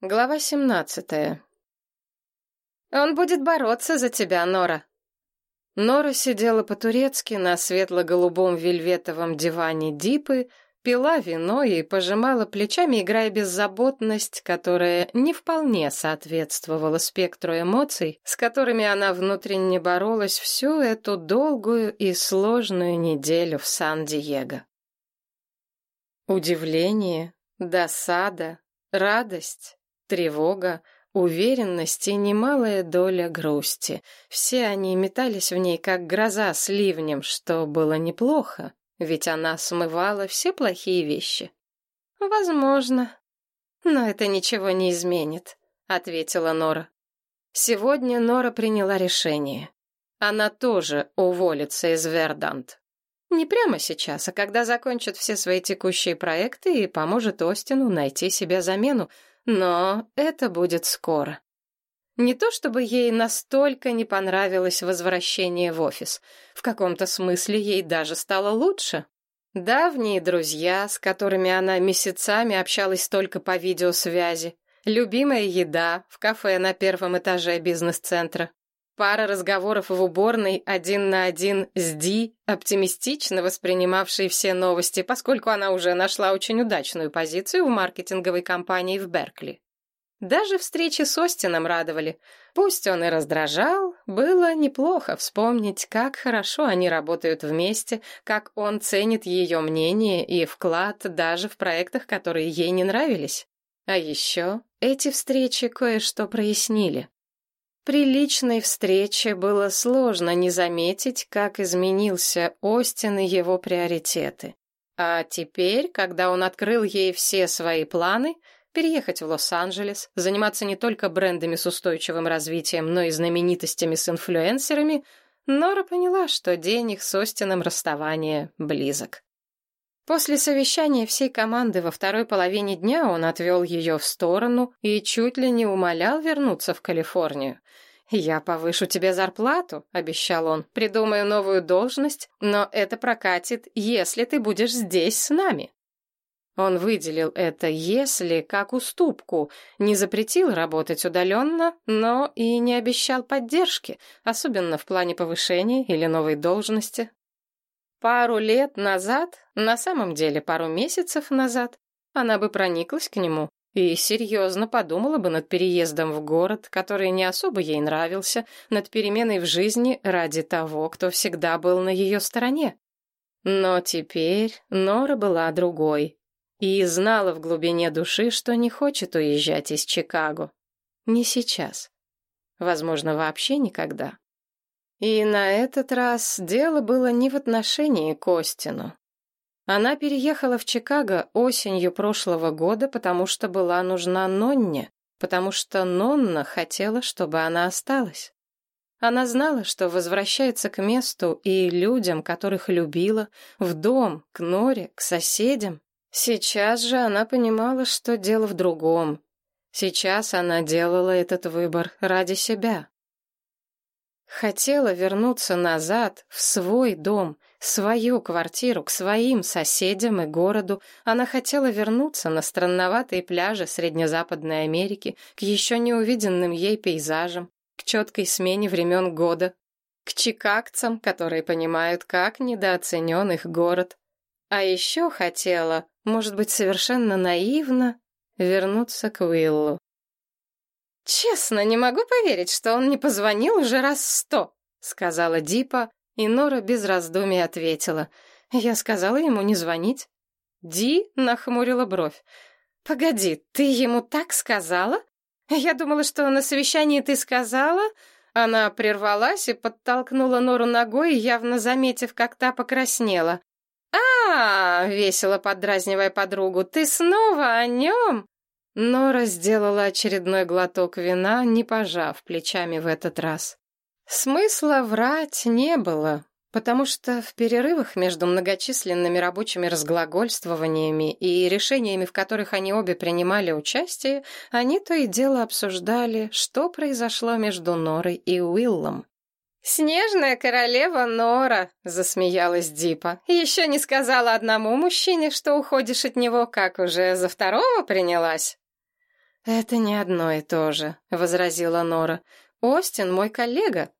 Глава семнадцатая. «Он будет бороться за тебя, Нора». Нора сидела по-турецки на светло-голубом вельветовом диване Дипы, пила вино и пожимала плечами, играя беззаботность, которая не вполне соответствовала спектру эмоций, с которыми она внутренне боролась всю эту долгую и сложную неделю в Сан-Диего. Удивление, досада, радость Тревога, уверенность и немалая доля грусти. Все они метались в ней, как гроза с ливнем, что было неплохо, ведь она смывала все плохие вещи. «Возможно, но это ничего не изменит», — ответила Нора. Сегодня Нора приняла решение. Она тоже уволится из Вердант. Не прямо сейчас, а когда закончит все свои текущие проекты и поможет Остину найти себе замену, но это будет скоро. Не то чтобы ей настолько не понравилось возвращение в офис. В каком-то смысле ей даже стало лучше. Давние друзья, с которыми она месяцами общалась только по видеосвязи. Любимая еда в кафе на первом этаже бизнес-центра. Пара разговоров в уборной один на один с Ди, оптимистично воспринимавшей все новости, поскольку она уже нашла очень удачную позицию в маркетинговой компании в Беркли. Даже встречи с Остином радовали. Пусть он и раздражал, было неплохо вспомнить, как хорошо они работают вместе, как он ценит ее мнение и вклад даже в проектах, которые ей не нравились. А еще эти встречи кое-что прояснили. При личной встрече было сложно не заметить, как изменился Остин и его приоритеты. А теперь, когда он открыл ей все свои планы, переехать в Лос-Анджелес, заниматься не только брендами с устойчивым развитием, но и знаменитостями с инфлюенсерами, Нора поняла, что день их с Остином расставания близок. После совещания всей команды во второй половине дня он отвел ее в сторону и чуть ли не умолял вернуться в Калифорнию. «Я повышу тебе зарплату», — обещал он, — «придумаю новую должность, но это прокатит, если ты будешь здесь с нами». Он выделил это «если» как уступку, не запретил работать удаленно, но и не обещал поддержки, особенно в плане повышения или новой должности. Пару лет назад, на самом деле пару месяцев назад, она бы прониклась к нему, и серьезно подумала бы над переездом в город, который не особо ей нравился, над переменой в жизни ради того, кто всегда был на ее стороне. Но теперь Нора была другой и знала в глубине души, что не хочет уезжать из Чикаго. Не сейчас. Возможно, вообще никогда. И на этот раз дело было не в отношении к Остину. Она переехала в Чикаго осенью прошлого года, потому что была нужна Нонне, потому что Нонна хотела, чтобы она осталась. Она знала, что возвращается к месту и людям, которых любила, в дом, к Норе, к соседям. Сейчас же она понимала, что дело в другом. Сейчас она делала этот выбор ради себя. Хотела вернуться назад, в свой дом, свою квартиру, к своим соседям и городу. Она хотела вернуться на странноватые пляжи Среднезападной Америки, к еще не увиденным ей пейзажам, к четкой смене времен года, к чикагцам, которые понимают, как недооценен их город. А еще хотела, может быть, совершенно наивно, вернуться к Уиллу. «Честно, не могу поверить, что он не позвонил уже раз сто», — сказала Дипа, и Нора без раздумий ответила. «Я сказала ему не звонить». Ди нахмурила бровь. «Погоди, ты ему так сказала? Я думала, что на совещании ты сказала...» Она прервалась и подтолкнула Нору ногой, явно заметив, как та покраснела. «А, -а, весело подразнивая подругу, ты снова о нем?» Нора сделала очередной глоток вина, не пожав плечами в этот раз. Смысла врать не было, потому что в перерывах между многочисленными рабочими разглагольствованиями и решениями, в которых они обе принимали участие, они то и дело обсуждали, что произошло между Норой и Уиллом. «Снежная королева Нора», — засмеялась Дипа. «Еще не сказала одному мужчине, что уходишь от него, как уже за второго принялась». «Это не одно и то же», — возразила Нора. «Остин мой коллега.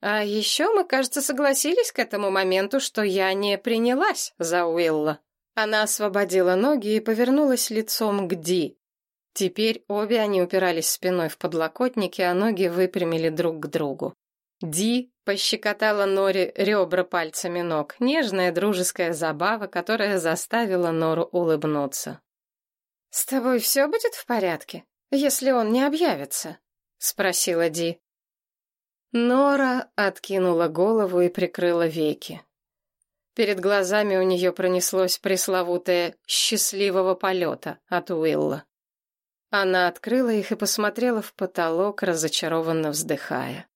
А еще мы, кажется, согласились к этому моменту, что я не принялась за Уилла». Она освободила ноги и повернулась лицом к Ди. Теперь обе они упирались спиной в подлокотники, а ноги выпрямили друг к другу. Ди пощекотала Норе ребра пальцами ног. Нежная дружеская забава, которая заставила Нору улыбнуться. «С тобой все будет в порядке, если он не объявится?» — спросила Ди. Нора откинула голову и прикрыла веки. Перед глазами у нее пронеслось пресловутое «счастливого полета» от Уилла. Она открыла их и посмотрела в потолок, разочарованно вздыхая.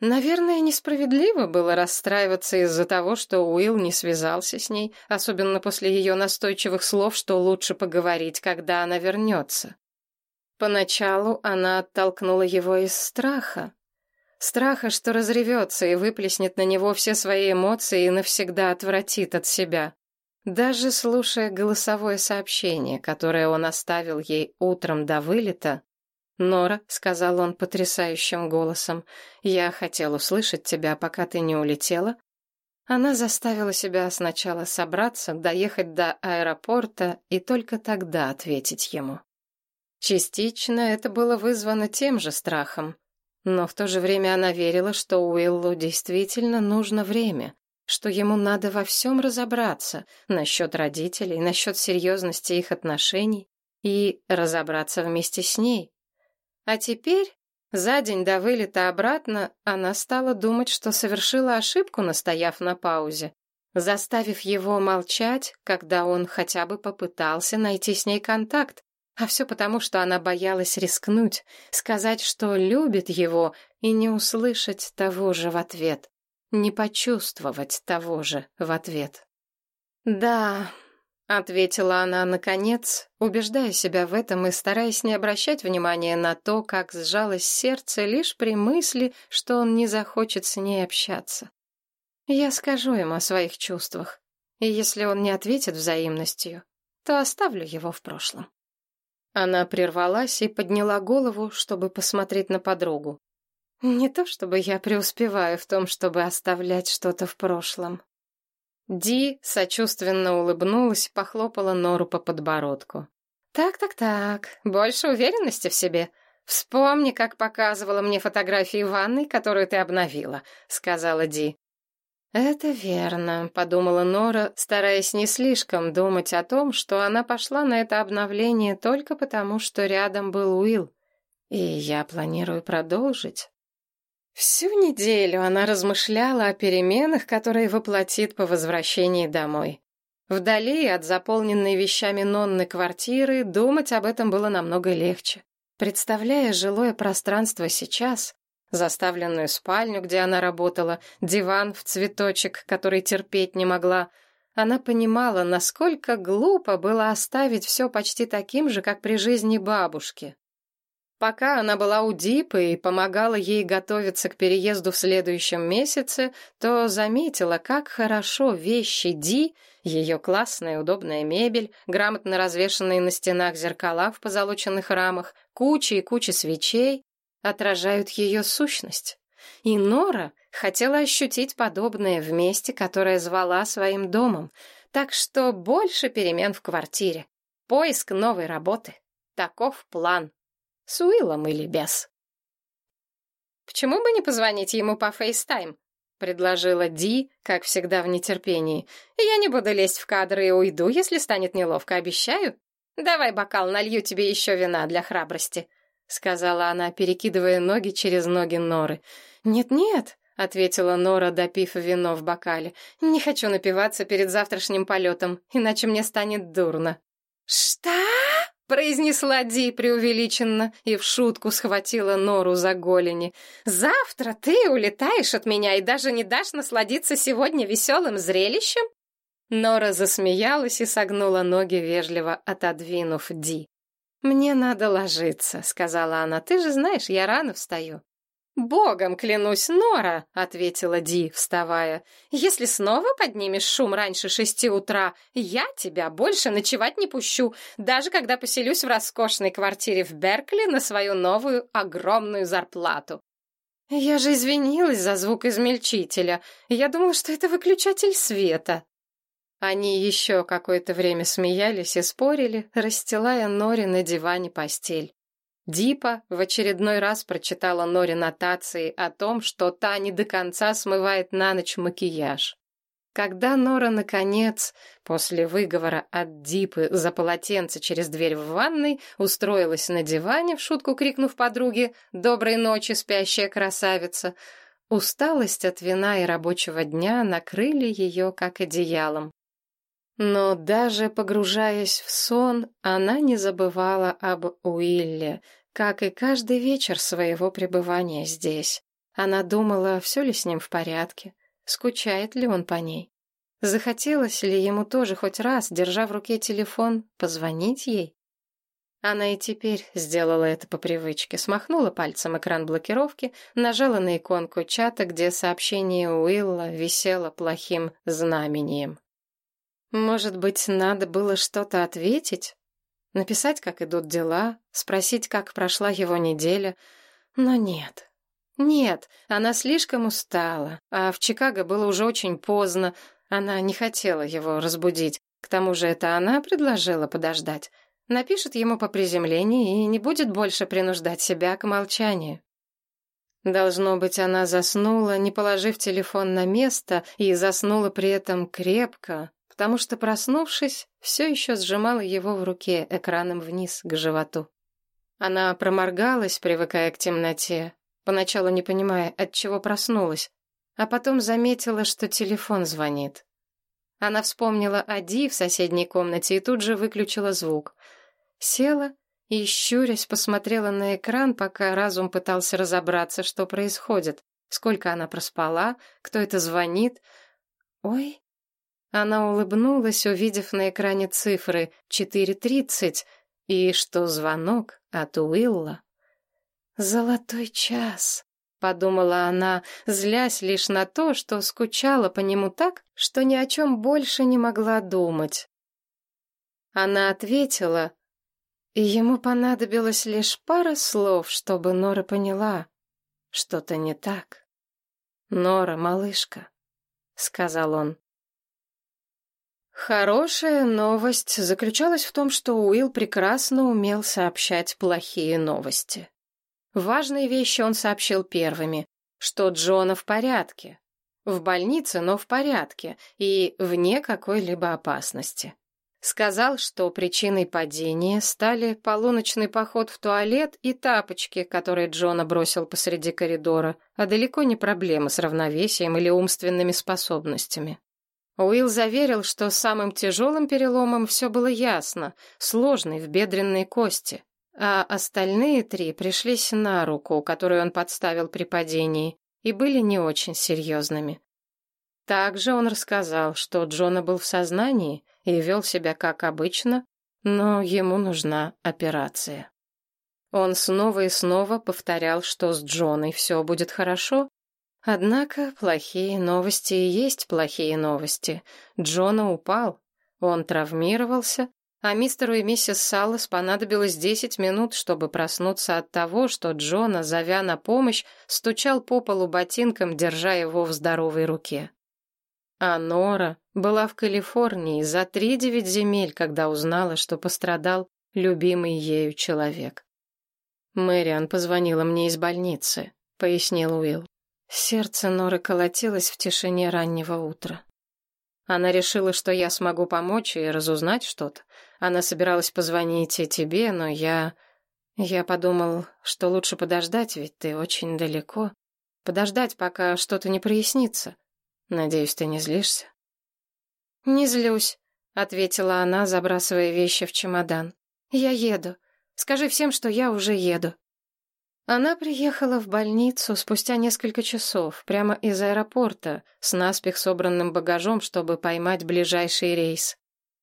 Наверное, несправедливо было расстраиваться из-за того, что Уилл не связался с ней, особенно после ее настойчивых слов, что лучше поговорить, когда она вернется. Поначалу она оттолкнула его из страха. Страха, что разревется и выплеснет на него все свои эмоции и навсегда отвратит от себя. Даже слушая голосовое сообщение, которое он оставил ей утром до вылета, «Нора», — сказал он потрясающим голосом, — «я хотел услышать тебя, пока ты не улетела». Она заставила себя сначала собраться, доехать до аэропорта и только тогда ответить ему. Частично это было вызвано тем же страхом, но в то же время она верила, что Уиллу действительно нужно время, что ему надо во всем разобраться насчет родителей, насчет серьезности их отношений и разобраться вместе с ней. А теперь, за день до вылета обратно, она стала думать, что совершила ошибку, настояв на паузе, заставив его молчать, когда он хотя бы попытался найти с ней контакт, а все потому, что она боялась рискнуть, сказать, что любит его, и не услышать того же в ответ, не почувствовать того же в ответ. Да, ответила она наконец, убеждая себя в этом и стараясь не обращать внимания на то, как сжалось сердце лишь при мысли, что он не захочет с ней общаться. Я скажу ему о своих чувствах, и если он не ответит взаимностью, то оставлю его в прошлом. Она прервалась и подняла голову, чтобы посмотреть на подругу. Не то чтобы я преуспеваю в том, чтобы оставлять что-то в прошлом. Ди сочувственно улыбнулась, похлопала Нору по подбородку. «Так-так-так, больше уверенности в себе. Вспомни, как показывала мне фотографии ванной, которую ты обновила», — сказала Ди. «Это верно», — подумала Нора, стараясь не слишком думать о том, что она пошла на это обновление только потому, что рядом был Уилл. «И я планирую продолжить». Всю неделю она размышляла о переменах, которые воплотит по возвращении домой. Вдали от заполненной вещами Нонны квартиры думать об этом было намного легче. Представляя жилое пространство сейчас, заставленную спальню, где она работала, диван в цветочек, который терпеть не могла, она понимала, насколько глупо было оставить все почти таким же, как при жизни бабушки. Пока она была у Дипы и помогала ей готовиться к переезду в следующем месяце, то заметила, как хорошо вещи Ди, ее классная удобная мебель, грамотно развешанные на стенах зеркала в позолоченных рамах, куча и куча свечей, отражают ее сущность. И Нора хотела ощутить подобное в месте, которое звала своим домом. Так что больше перемен в квартире. Поиск новой работы. Таков план. С Уиллом или без. «Почему бы не позвонить ему по FaceTime?» — предложила Ди, как всегда в нетерпении. «Я не буду лезть в кадр и уйду, если станет неловко, обещаю. Давай бокал, налью тебе еще вина для храбрости», — сказала она, перекидывая ноги через ноги Норы. «Нет-нет», — ответила Нора, допив вино в бокале. «Не хочу напиваться перед завтрашним полетом, иначе мне станет дурно». «Что?» произнесла Ди преувеличенно и в шутку схватила Нору за голени. «Завтра ты улетаешь от меня и даже не дашь насладиться сегодня веселым зрелищем?» Нора засмеялась и согнула ноги, вежливо отодвинув Ди. «Мне надо ложиться», — сказала она. «Ты же знаешь, я рано встаю». «Богом клянусь, Нора», — ответила Ди, вставая. «Если снова поднимешь шум раньше шести утра, я тебя больше ночевать не пущу, даже когда поселюсь в роскошной квартире в Беркли на свою новую огромную зарплату». «Я же извинилась за звук измельчителя. Я думала, что это выключатель света». Они еще какое-то время смеялись и спорили, расстилая Норе на диване постель. Дипа в очередной раз прочитала Норе нотации о том, что та не до конца смывает на ночь макияж. Когда Нора, наконец, после выговора от Дипы за полотенце через дверь в ванной, устроилась на диване, в шутку крикнув подруге «Доброй ночи, спящая красавица!», усталость от вина и рабочего дня накрыли ее как одеялом. Но даже погружаясь в сон, она не забывала об Уилле, как и каждый вечер своего пребывания здесь. Она думала, все ли с ним в порядке, скучает ли он по ней. Захотелось ли ему тоже хоть раз, держа в руке телефон, позвонить ей? Она и теперь сделала это по привычке, смахнула пальцем экран блокировки, нажала на иконку чата, где сообщение Уилла висело плохим знамением. Может быть, надо было что-то ответить? Написать, как идут дела, спросить, как прошла его неделя. Но нет. Нет, она слишком устала, а в Чикаго было уже очень поздно. Она не хотела его разбудить. К тому же это она предложила подождать. Напишет ему по приземлении и не будет больше принуждать себя к молчанию. Должно быть, она заснула, не положив телефон на место, и заснула при этом крепко, потому что, проснувшись, все еще сжимала его в руке экраном вниз к животу. Она проморгалась, привыкая к темноте, поначалу не понимая, от чего проснулась, а потом заметила, что телефон звонит. Она вспомнила о Ди в соседней комнате и тут же выключила звук. Села и, щурясь, посмотрела на экран, пока разум пытался разобраться, что происходит, сколько она проспала, кто это звонит. Ой, она улыбнулась, увидев на экране цифры 4.30 и что звонок от Уилла. «Золотой час», — подумала она, злясь лишь на то, что скучала по нему так, что ни о чем больше не могла думать. Она ответила, и ему понадобилось лишь пара слов, чтобы Нора поняла, что-то не так. «Нора, малышка», — сказал он. Хорошая новость заключалась в том, что Уилл прекрасно умел сообщать плохие новости. Важные вещи он сообщил первыми, что Джона в порядке, в больнице, но в порядке и вне какой-либо опасности. Сказал, что причиной падения стали полуночный поход в туалет и тапочки, которые Джона бросил посреди коридора, а далеко не проблемы с равновесием или умственными способностями. Уилл заверил, что самым тяжелым переломом все было ясно, сложный в бедренной кости, а остальные три пришлись на руку, которую он подставил при падении, и были не очень серьезными. Также он рассказал, что Джона был в сознании и вел себя как обычно, но ему нужна операция. Он снова и снова повторял, что с Джоной все будет хорошо, Однако плохие новости и есть плохие новости. Джона упал, он травмировался, а мистеру и миссис Саллас понадобилось десять минут, чтобы проснуться от того, что Джона, зовя на помощь, стучал по полу ботинком, держа его в здоровой руке. А Нора была в Калифорнии за три-девять земель, когда узнала, что пострадал любимый ею человек. «Мэриан позвонила мне из больницы», — пояснил Уилл. Сердце Норы колотилось в тишине раннего утра. Она решила, что я смогу помочь и разузнать что-то. Она собиралась позвонить и тебе, но я... Я подумал, что лучше подождать, ведь ты очень далеко. Подождать, пока что-то не прояснится. Надеюсь, ты не злишься? «Не злюсь», — ответила она, забрасывая вещи в чемодан. «Я еду. Скажи всем, что я уже еду». Она приехала в больницу спустя несколько часов, прямо из аэропорта, с наспех собранным багажом, чтобы поймать ближайший рейс.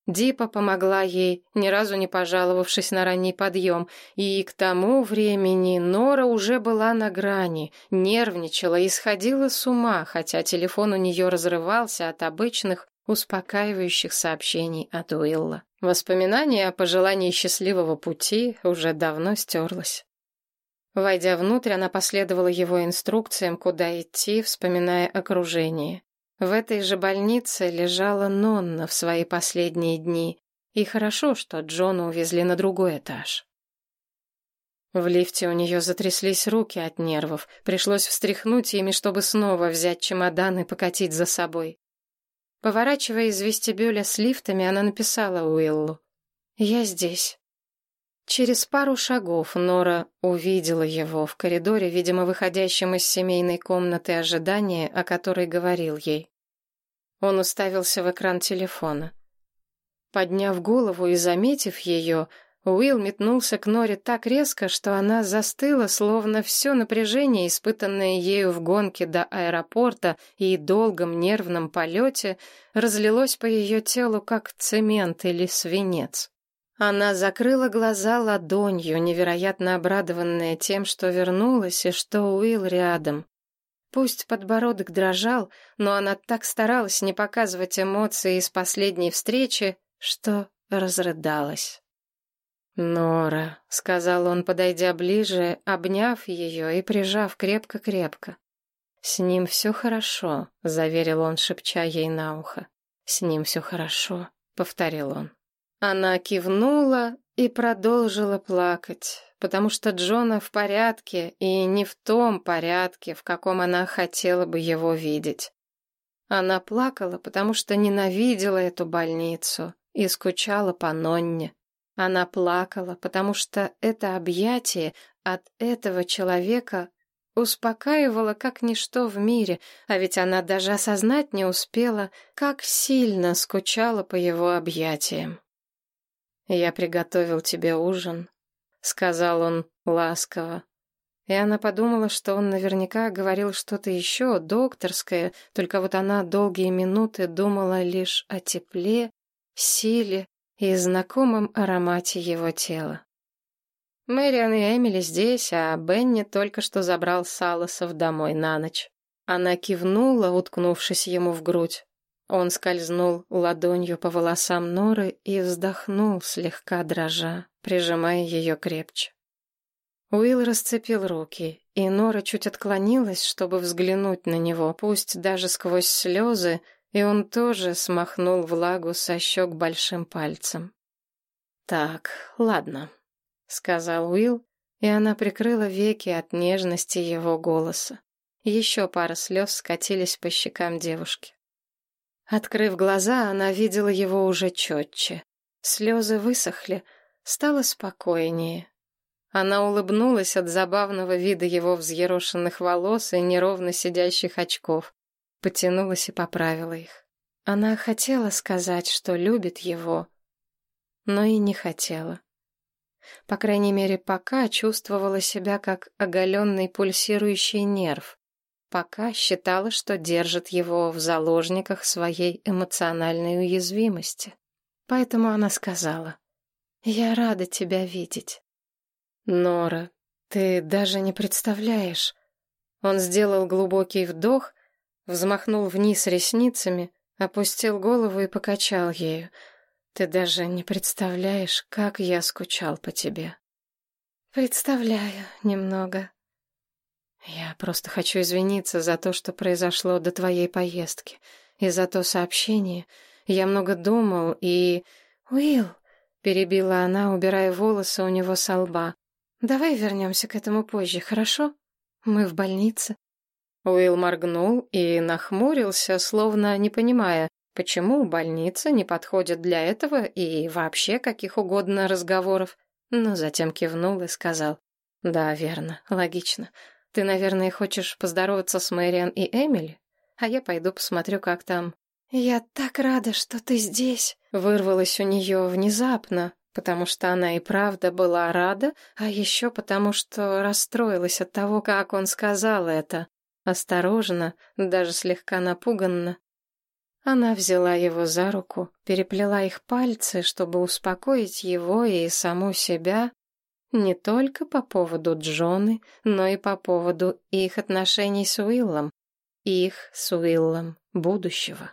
Дипа помогла ей, ни разу не пожаловавшись на ранний подъем, и к тому времени Нора уже была на грани, нервничала и сходила с ума, хотя телефон у нее разрывался от обычных, успокаивающих сообщений от Уилла. Воспоминание о пожелании счастливого пути уже давно стерлось. Войдя внутрь, она последовала его инструкциям, куда идти, вспоминая окружение. В этой же больнице лежала Нонна в свои последние дни, и хорошо, что Джона увезли на другой этаж. В лифте у нее затряслись руки от нервов, пришлось встряхнуть ими, чтобы снова взять чемодан и покатить за собой. Поворачивая из вестибюля с лифтами, она написала Уиллу. «Я здесь». Через пару шагов Нора увидела его в коридоре, видимо, выходящем из семейной комнаты ожидания, о которой говорил ей. Он уставился в экран телефона. Подняв голову и заметив ее, Уилл метнулся к Норе так резко, что она застыла, словно все напряжение, испытанное ею в гонке до аэропорта и долгом нервном полете, разлилось по ее телу, как цемент или свинец. Она закрыла глаза ладонью, невероятно обрадованная тем, что вернулась и что Уилл рядом. Пусть подбородок дрожал, но она так старалась не показывать эмоции из последней встречи, что разрыдалась. «Нора», — сказал он, подойдя ближе, обняв ее и прижав крепко-крепко. «С ним все хорошо», — заверил он, шепча ей на ухо. «С ним все хорошо», — повторил он. Она кивнула и продолжила плакать, потому что Джона в порядке и не в том порядке, в каком она хотела бы его видеть. Она плакала, потому что ненавидела эту больницу и скучала по Нонне. Она плакала, потому что это объятие от этого человека успокаивало как ничто в мире, а ведь она даже осознать не успела, как сильно скучала по его объятиям. «Я приготовил тебе ужин», — сказал он ласково. И она подумала, что он наверняка говорил что-то еще докторское, только вот она долгие минуты думала лишь о тепле, силе и знакомом аромате его тела. Мэриан и Эмили здесь, а Бенни только что забрал Салосов домой на ночь. Она кивнула, уткнувшись ему в грудь. Он скользнул ладонью по волосам Норы и вздохнул, слегка дрожа, прижимая ее крепче. Уилл расцепил руки, и Нора чуть отклонилась, чтобы взглянуть на него, пусть даже сквозь слезы, и он тоже смахнул влагу со щек большим пальцем. «Так, ладно», — сказал Уилл, и она прикрыла веки от нежности его голоса. Еще пара слез скатились по щекам девушки. Открыв глаза, она видела его уже четче. Слезы высохли, стало спокойнее. Она улыбнулась от забавного вида его взъерошенных волос и неровно сидящих очков, потянулась и поправила их. Она хотела сказать, что любит его, но и не хотела. По крайней мере, пока чувствовала себя как оголенный пульсирующий нерв, пока считала, что держит его в заложниках своей эмоциональной уязвимости. Поэтому она сказала, «Я рада тебя видеть». «Нора, ты даже не представляешь». Он сделал глубокий вдох, взмахнул вниз ресницами, опустил голову и покачал ею. «Ты даже не представляешь, как я скучал по тебе». «Представляю немного», я просто хочу извиниться за то, что произошло до твоей поездки, и за то сообщение. Я много думал и... Уилл, перебила она, убирая волосы у него со лба. Давай вернемся к этому позже, хорошо? Мы в больнице. Уилл моргнул и нахмурился, словно не понимая, почему больница не подходит для этого и вообще каких угодно разговоров, но затем кивнул и сказал: "Да, верно, логично. Ты, наверное, хочешь поздороваться с Мэриан и Эмили? А я пойду посмотрю, как там. Я так рада, что ты здесь. Вырвалось у нее внезапно, потому что она и правда была рада, а еще потому, что расстроилась от того, как он сказал это. Осторожно, даже слегка напуганно. Она взяла его за руку, переплела их пальцы, чтобы успокоить его и саму себя, не только по поводу Джоны, но и по поводу их отношений с Уиллом, их с Уиллом будущего.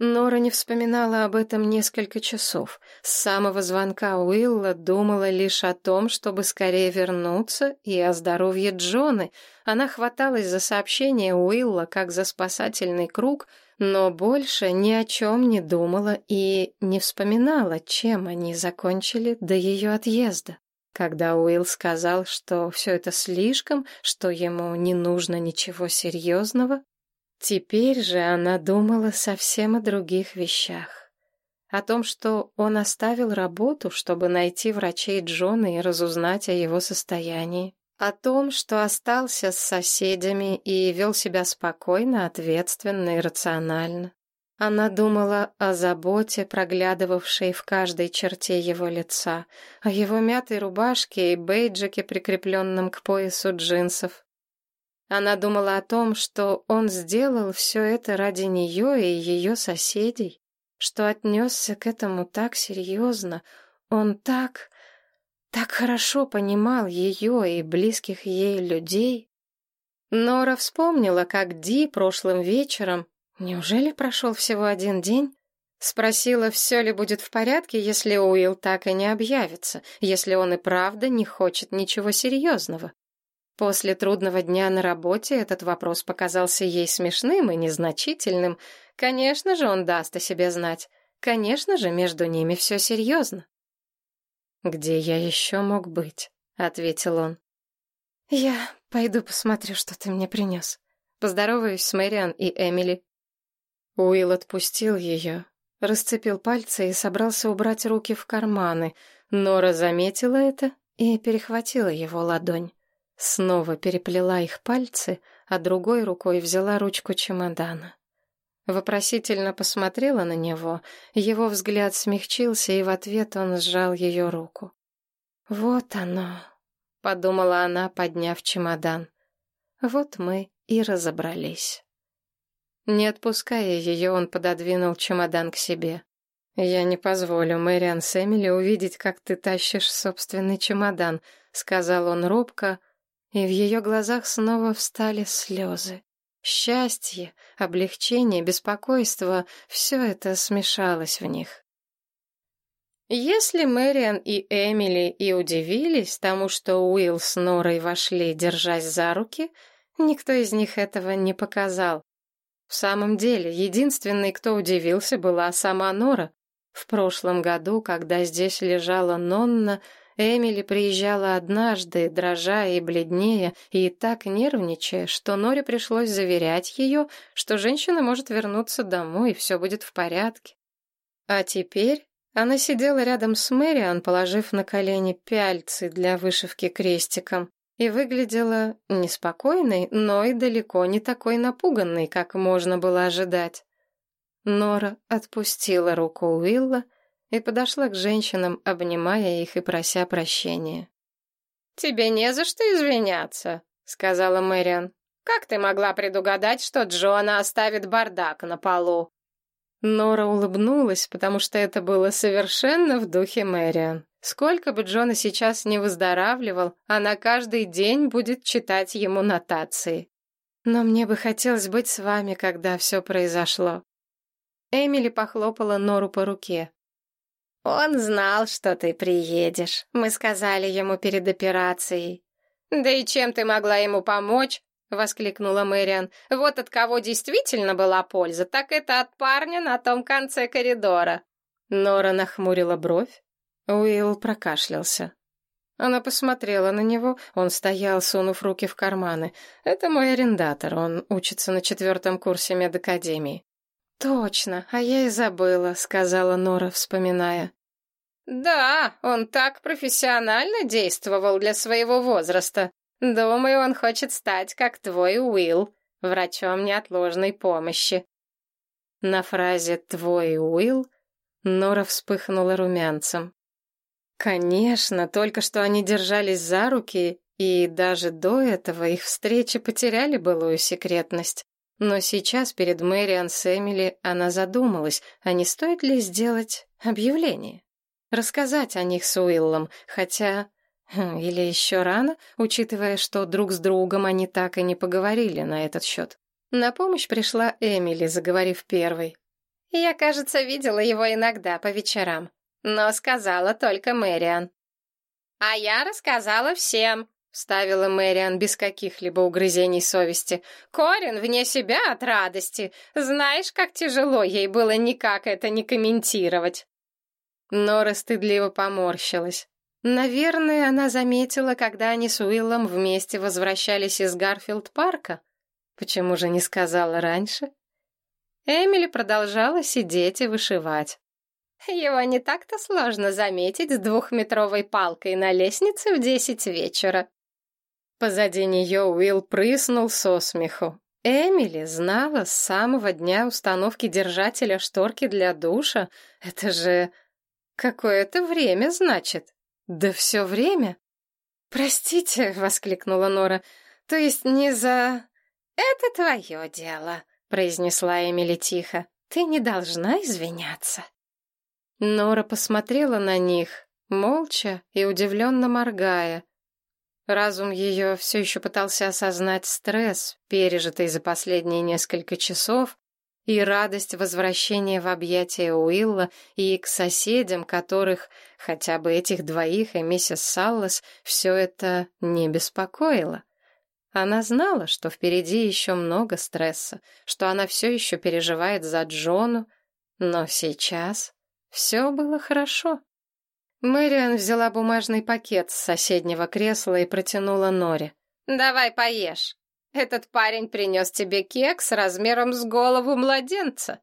Нора не вспоминала об этом несколько часов. С самого звонка Уилла думала лишь о том, чтобы скорее вернуться, и о здоровье Джоны. Она хваталась за сообщение Уилла, как за спасательный круг, но больше ни о чем не думала и не вспоминала, чем они закончили до ее отъезда. Когда Уилл сказал, что все это слишком, что ему не нужно ничего серьезного, Теперь же она думала совсем о других вещах. О том, что он оставил работу, чтобы найти врачей Джона и разузнать о его состоянии. О том, что остался с соседями и вел себя спокойно, ответственно и рационально. Она думала о заботе, проглядывавшей в каждой черте его лица, о его мятой рубашке и бейджике, прикрепленном к поясу джинсов, она думала о том, что он сделал все это ради нее и ее соседей, что отнесся к этому так серьезно. Он так, так хорошо понимал ее и близких ей людей. Нора вспомнила, как Ди прошлым вечером, неужели прошел всего один день, спросила, все ли будет в порядке, если Уилл так и не объявится, если он и правда не хочет ничего серьезного. После трудного дня на работе этот вопрос показался ей смешным и незначительным. Конечно же, он даст о себе знать. Конечно же, между ними все серьезно. «Где я еще мог быть?» — ответил он. «Я пойду посмотрю, что ты мне принес. Поздороваюсь с Мэриан и Эмили». Уилл отпустил ее, расцепил пальцы и собрался убрать руки в карманы. Нора заметила это и перехватила его ладонь. Снова переплела их пальцы, а другой рукой взяла ручку чемодана. Вопросительно посмотрела на него, его взгляд смягчился, и в ответ он сжал ее руку. «Вот оно», — подумала она, подняв чемодан. «Вот мы и разобрались». Не отпуская ее, он пододвинул чемодан к себе. «Я не позволю Мэриан Сэмили увидеть, как ты тащишь собственный чемодан», — сказал он робко, — и в ее глазах снова встали слезы. Счастье, облегчение, беспокойство — все это смешалось в них. Если Мэриан и Эмили и удивились тому, что Уилл с Норой вошли, держась за руки, никто из них этого не показал. В самом деле, единственной, кто удивился, была сама Нора. В прошлом году, когда здесь лежала Нонна, Эмили приезжала однажды, дрожа и бледнее, и так нервничая, что Норе пришлось заверять ее, что женщина может вернуться домой, и все будет в порядке. А теперь она сидела рядом с Мэриан, положив на колени пяльцы для вышивки крестиком, и выглядела неспокойной, но и далеко не такой напуганной, как можно было ожидать. Нора отпустила руку Уилла, и подошла к женщинам, обнимая их и прося прощения. «Тебе не за что извиняться», — сказала Мэриан. «Как ты могла предугадать, что Джоанна оставит бардак на полу?» Нора улыбнулась, потому что это было совершенно в духе Мэриан. Сколько бы Джона сейчас не выздоравливал, она каждый день будет читать ему нотации. Но мне бы хотелось быть с вами, когда все произошло. Эмили похлопала Нору по руке. «Он знал, что ты приедешь. Мы сказали ему перед операцией». «Да и чем ты могла ему помочь?» — воскликнула Мэриан. «Вот от кого действительно была польза, так это от парня на том конце коридора». Нора нахмурила бровь. Уилл прокашлялся. Она посмотрела на него, он стоял, сунув руки в карманы. «Это мой арендатор, он учится на четвертом курсе медакадемии». «Точно, а я и забыла», — сказала Нора, вспоминая. «Да, он так профессионально действовал для своего возраста. Думаю, он хочет стать, как твой Уилл, врачом неотложной помощи». На фразе «твой Уилл» Нора вспыхнула румянцем. Конечно, только что они держались за руки, и даже до этого их встречи потеряли былую секретность. Но сейчас перед Мэриан с Эмили она задумалась, а не стоит ли сделать объявление? Рассказать о них с Уиллом, хотя... Хм, или еще рано, учитывая, что друг с другом они так и не поговорили на этот счет. На помощь пришла Эмили, заговорив первой. «Я, кажется, видела его иногда по вечерам, но сказала только Мэриан». «А я рассказала всем», — вставила Мэриан без каких-либо угрызений совести. «Корин вне себя от радости. Знаешь, как тяжело ей было никак это не комментировать». Нора стыдливо поморщилась. Наверное, она заметила, когда они с Уиллом вместе возвращались из Гарфилд-парка. Почему же не сказала раньше? Эмили продолжала сидеть и вышивать. Его не так-то сложно заметить с двухметровой палкой на лестнице в десять вечера. Позади нее Уилл прыснул со смеху. Эмили знала с самого дня установки держателя шторки для душа. Это же какое-то время, значит. Да все время. «Простите», — воскликнула Нора, — «то есть не за...» «Это твое дело», — произнесла Эмили тихо. «Ты не должна извиняться». Нора посмотрела на них, молча и удивленно моргая. Разум ее все еще пытался осознать стресс, пережитый за последние несколько часов, и радость возвращения в объятия Уилла и к соседям, которых, хотя бы этих двоих и миссис Саллас, все это не беспокоило. Она знала, что впереди еще много стресса, что она все еще переживает за Джону, но сейчас все было хорошо. Мэриан взяла бумажный пакет с соседнего кресла и протянула Норе. «Давай поешь. Этот парень принес тебе кекс размером с голову младенца».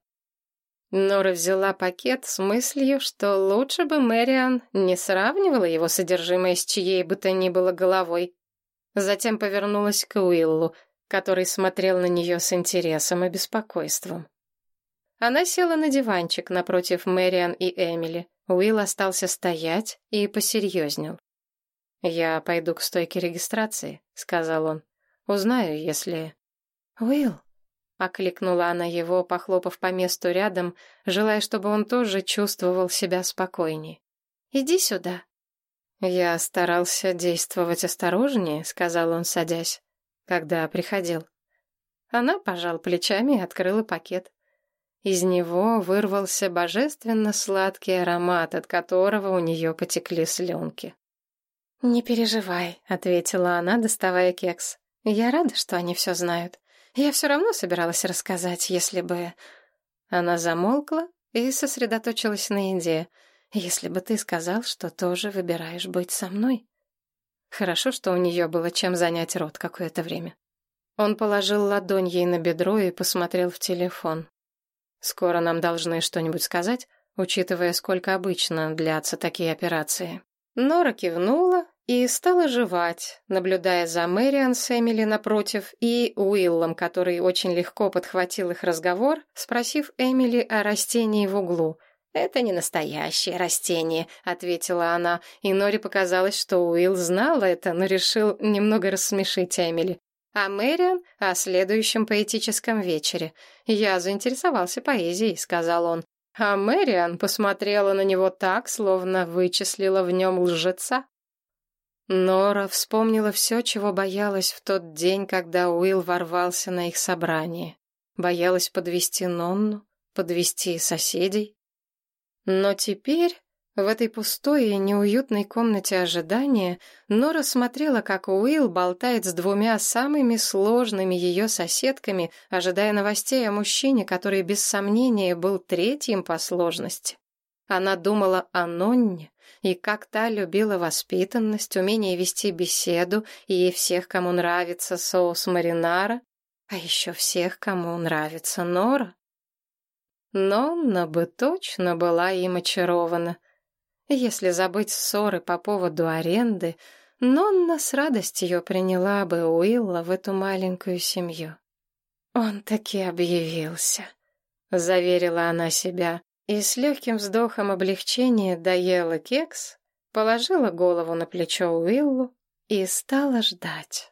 Нора взяла пакет с мыслью, что лучше бы Мэриан не сравнивала его содержимое с чьей бы то ни было головой. Затем повернулась к Уиллу, который смотрел на нее с интересом и беспокойством. Она села на диванчик напротив Мэриан и Эмили. Уилл остался стоять и посерьезнел. «Я пойду к стойке регистрации», — сказал он. «Узнаю, если...» «Уилл», — окликнула она его, похлопав по месту рядом, желая, чтобы он тоже чувствовал себя спокойнее. «Иди сюда». «Я старался действовать осторожнее», — сказал он, садясь, когда приходил. Она пожал плечами и открыла пакет. Из него вырвался божественно сладкий аромат, от которого у нее потекли слюнки. «Не переживай», — ответила она, доставая кекс. «Я рада, что они все знают. Я все равно собиралась рассказать, если бы...» Она замолкла и сосредоточилась на еде. «Если бы ты сказал, что тоже выбираешь быть со мной». Хорошо, что у нее было чем занять рот какое-то время. Он положил ладонь ей на бедро и посмотрел в телефон. Скоро нам должны что-нибудь сказать, учитывая, сколько обычно длятся такие операции. Нора кивнула и стала жевать, наблюдая за Мэриан с Эмили напротив и Уиллом, который очень легко подхватил их разговор, спросив Эмили о растении в углу. «Это не настоящее растение», — ответила она, и Норе показалось, что Уилл знал это, но решил немного рассмешить Эмили а Мэриан — о следующем поэтическом вечере. Я заинтересовался поэзией, — сказал он. А Мэриан посмотрела на него так, словно вычислила в нем лжеца. Нора вспомнила все, чего боялась в тот день, когда Уилл ворвался на их собрание. Боялась подвести Нонну, подвести соседей. Но теперь в этой пустой и неуютной комнате ожидания Нора смотрела, как Уилл болтает с двумя самыми сложными ее соседками, ожидая новостей о мужчине, который без сомнения был третьим по сложности. Она думала о Нонне и как та любила воспитанность, умение вести беседу и всех, кому нравится соус маринара, а еще всех, кому нравится Нора. Нонна бы точно была им очарована — если забыть ссоры по поводу аренды, Нонна с радостью приняла бы Уилла в эту маленькую семью. «Он таки объявился», — заверила она себя, и с легким вздохом облегчения доела кекс, положила голову на плечо Уиллу и стала ждать.